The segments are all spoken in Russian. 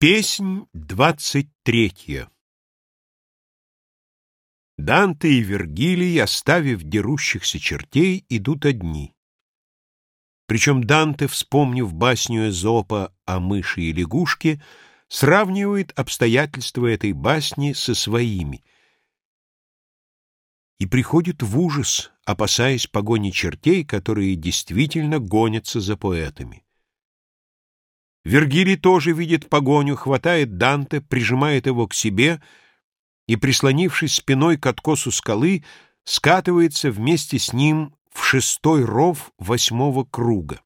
Песнь двадцать третья Данте и Вергилий, оставив дерущихся чертей, идут одни. Причем Данте, вспомнив басню Эзопа о мыши и лягушке, сравнивает обстоятельства этой басни со своими и приходит в ужас, опасаясь погони чертей, которые действительно гонятся за поэтами. Вергилий тоже видит погоню, хватает Данте, прижимает его к себе и, прислонившись спиной к откосу скалы, скатывается вместе с ним в шестой ров восьмого круга.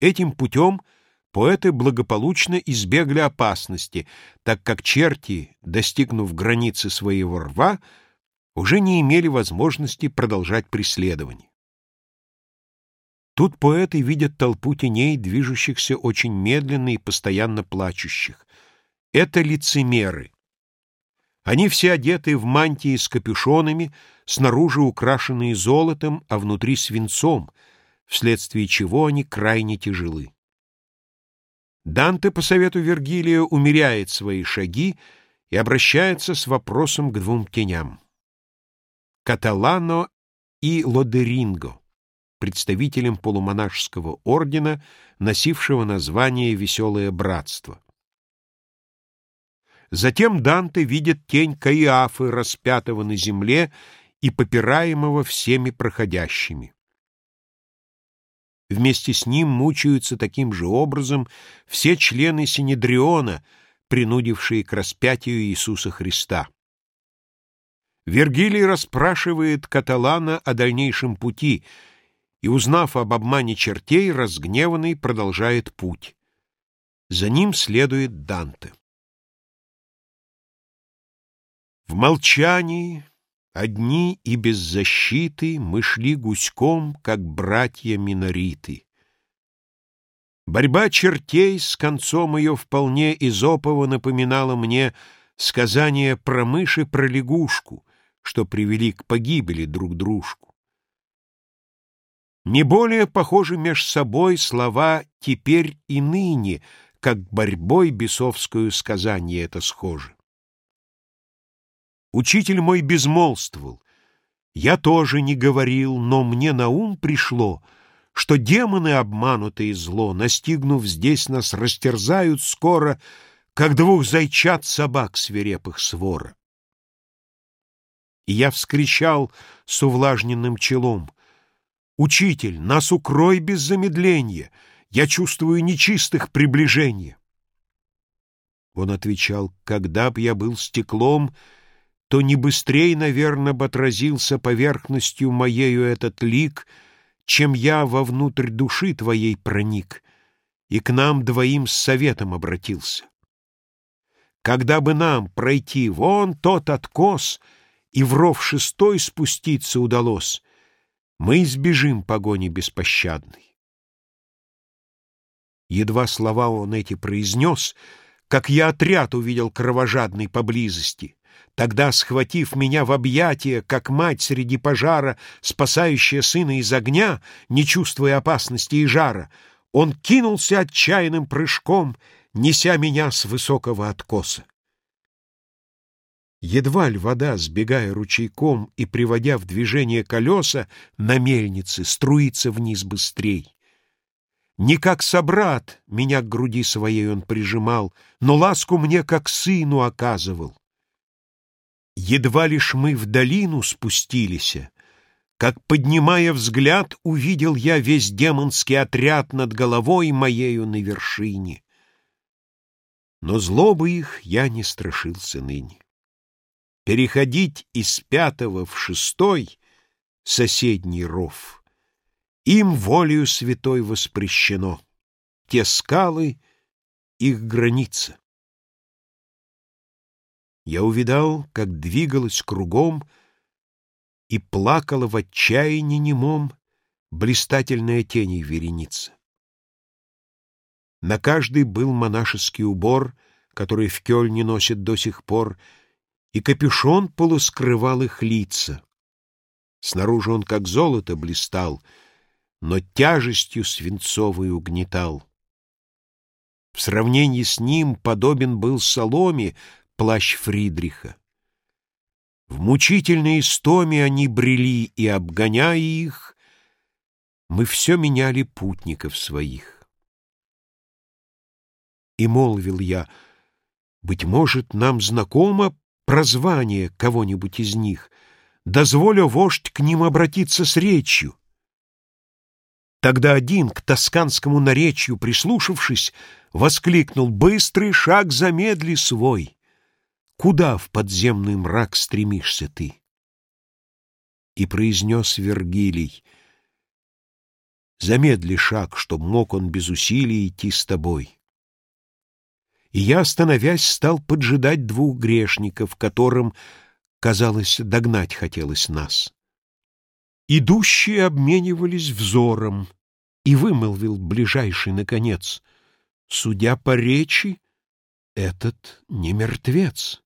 Этим путем поэты благополучно избегли опасности, так как черти, достигнув границы своего рва, уже не имели возможности продолжать преследование. Тут поэты видят толпу теней, движущихся очень медленно и постоянно плачущих. Это лицемеры. Они все одеты в мантии с капюшонами, снаружи украшенные золотом, а внутри свинцом, вследствие чего они крайне тяжелы. Данте, по совету Вергилия, умеряет свои шаги и обращается с вопросом к двум теням. Каталано и Лодеринго представителем полумонашеского ордена, носившего название «Веселое братство». Затем Данте видит тень Каиафы, распятого на земле и попираемого всеми проходящими. Вместе с ним мучаются таким же образом все члены Синедриона, принудившие к распятию Иисуса Христа. Вергилий расспрашивает Каталана о дальнейшем пути — и, узнав об обмане чертей, разгневанный продолжает путь. За ним следует Данте. В молчании, одни и без защиты, мы шли гуськом, как братья-минориты. Борьба чертей с концом ее вполне изопово напоминала мне сказание про мышь и про лягушку, что привели к погибели друг дружку. Не более похожи меж собой слова «теперь и ныне», как борьбой бесовскую сказание это схоже. Учитель мой безмолвствовал, я тоже не говорил, но мне на ум пришло, что демоны, обманутые зло, настигнув здесь нас, растерзают скоро, как двух зайчат собак свирепых свора. И я вскричал с увлажненным челом — «Учитель, нас укрой без замедления, я чувствую нечистых приближения». Он отвечал, «Когда б я был стеклом, то не быстрей, наверное, бы отразился поверхностью моею этот лик, чем я вовнутрь души твоей проник и к нам двоим с советом обратился. Когда бы нам пройти вон тот откос и в ров шестой спуститься удалось, мы избежим погони беспощадной. Едва слова он эти произнес, как я отряд увидел кровожадный поблизости. Тогда, схватив меня в объятия, как мать среди пожара, спасающая сына из огня, не чувствуя опасности и жара, он кинулся отчаянным прыжком, неся меня с высокого откоса. Едва ль вода, сбегая ручейком и приводя в движение колеса на мельнице, струится вниз быстрей. Не как собрат меня к груди своей он прижимал, но ласку мне как сыну оказывал. Едва лишь мы в долину спустились, как, поднимая взгляд, увидел я весь демонский отряд над головой моею на вершине. Но злобы их я не страшился ныне. Переходить из пятого в шестой соседний ров им волею святой воспрещено. Те скалы — их граница. Я увидал, как двигалась кругом и плакала в отчаянии немом блистательная тень вереница. На каждый был монашеский убор, который в Кёльне носит до сих пор — и капюшон полускрывал их лица. Снаружи он как золото блистал, но тяжестью свинцовой угнетал. В сравнении с ним подобен был соломе плащ Фридриха. В мучительной истоме они брели, и, обгоняя их, мы все меняли путников своих. И молвил я, быть может, нам знакомо прозвание кого-нибудь из них, дозволю вождь к ним обратиться с речью. Тогда один, к тосканскому наречью прислушавшись, воскликнул «Быстрый шаг замедли свой! Куда в подземный мрак стремишься ты?» И произнес Вергилий «Замедли шаг, чтоб мог он без усилий идти с тобой». И я, остановясь, стал поджидать двух грешников, которым, казалось, догнать хотелось нас. Идущие обменивались взором, и вымолвил ближайший, наконец, «Судя по речи, этот не мертвец.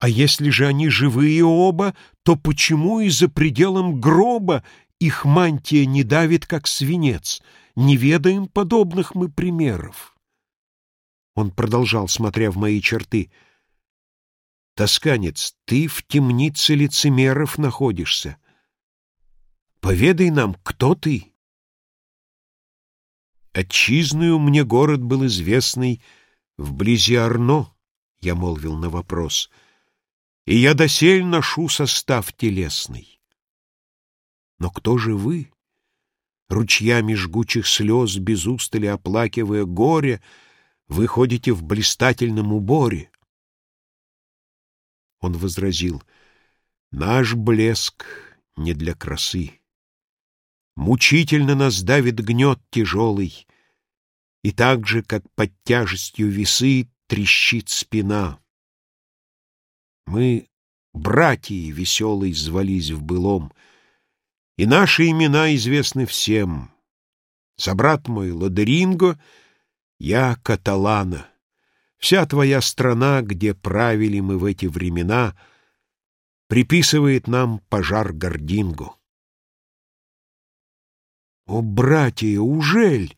А если же они живые оба, то почему и за пределом гроба их мантия не давит, как свинец? Не ведаем подобных мы примеров». Он продолжал, смотря в мои черты, «Тосканец, ты в темнице лицемеров находишься. Поведай нам, кто ты?» Отчизною мне город был известный вблизи Арно, я молвил на вопрос, и я досель ношу состав телесный. Но кто же вы, ручьями жгучих слез, без устали оплакивая горе, вы ходите в блистательном уборе? Он возразил, наш блеск не для красы. Мучительно нас давит гнет тяжелый, И так же, как под тяжестью весы, трещит спина. Мы, братья веселые, звались в былом, И наши имена известны всем. Собрат мой Ладеринго, я Каталана. Вся твоя страна, где правили мы в эти времена, Приписывает нам пожар Гординго. О, братья, ужель?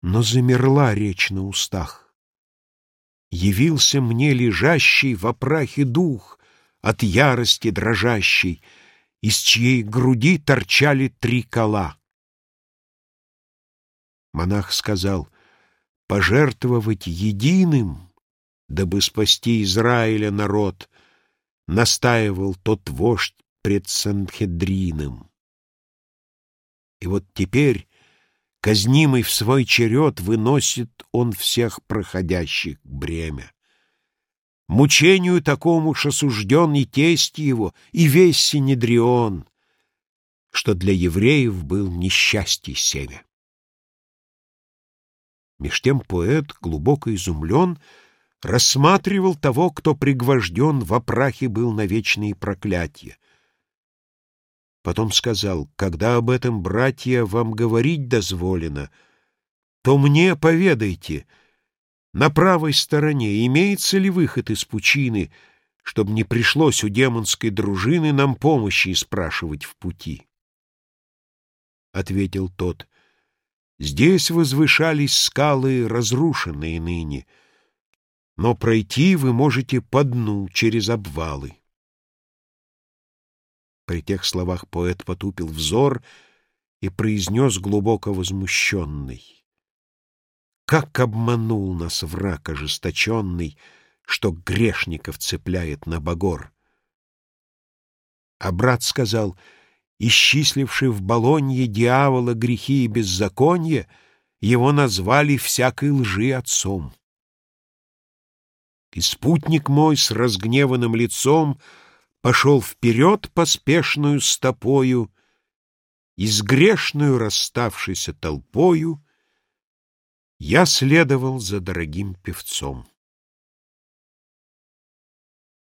Но замерла речь на устах. Явился мне лежащий в опрахе дух, От ярости дрожащий, Из чьей груди торчали три кола. Монах сказал, пожертвовать единым, Дабы спасти Израиля народ, Настаивал тот вождь пред Санхедрином. И вот теперь, казнимый в свой черед, выносит он всех проходящих бремя. Мучению такому ж осужден и тесть его, и весь Синедрион, что для евреев был несчастье семя. Меж тем поэт, глубоко изумлен, рассматривал того, кто пригвожден в опрахе был на вечные проклятия. Потом сказал, когда об этом, братья, вам говорить дозволено, то мне поведайте, на правой стороне имеется ли выход из пучины, чтобы не пришлось у демонской дружины нам помощи спрашивать в пути? Ответил тот, здесь возвышались скалы, разрушенные ныне, но пройти вы можете по дну через обвалы. При тех словах поэт потупил взор и произнес глубоко возмущенный. Как обманул нас враг ожесточенный, что грешников цепляет на багор! А брат сказал, исчисливший в Болонье дьявола грехи и беззаконие, его назвали всякой лжи отцом. И спутник мой с разгневанным лицом — пошел вперед поспешную стопою, И с грешную расставшейся толпою Я следовал за дорогим певцом.